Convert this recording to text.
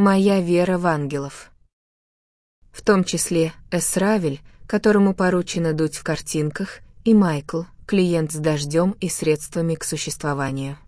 Моя вера в ангелов. В том числе Эсравель, которому поручено дуть в картинках, и Майкл, клиент с дождем и средствами к существованию.